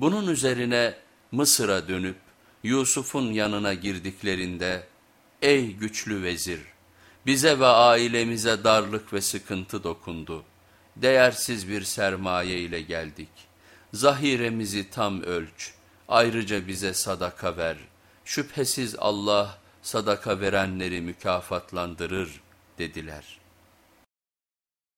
Bunun üzerine Mısır'a dönüp Yusuf'un yanına girdiklerinde ''Ey güçlü vezir, bize ve ailemize darlık ve sıkıntı dokundu. Değersiz bir sermaye ile geldik. Zahiremizi tam ölç, ayrıca bize sadaka ver. Şüphesiz Allah sadaka verenleri mükafatlandırır.'' dediler.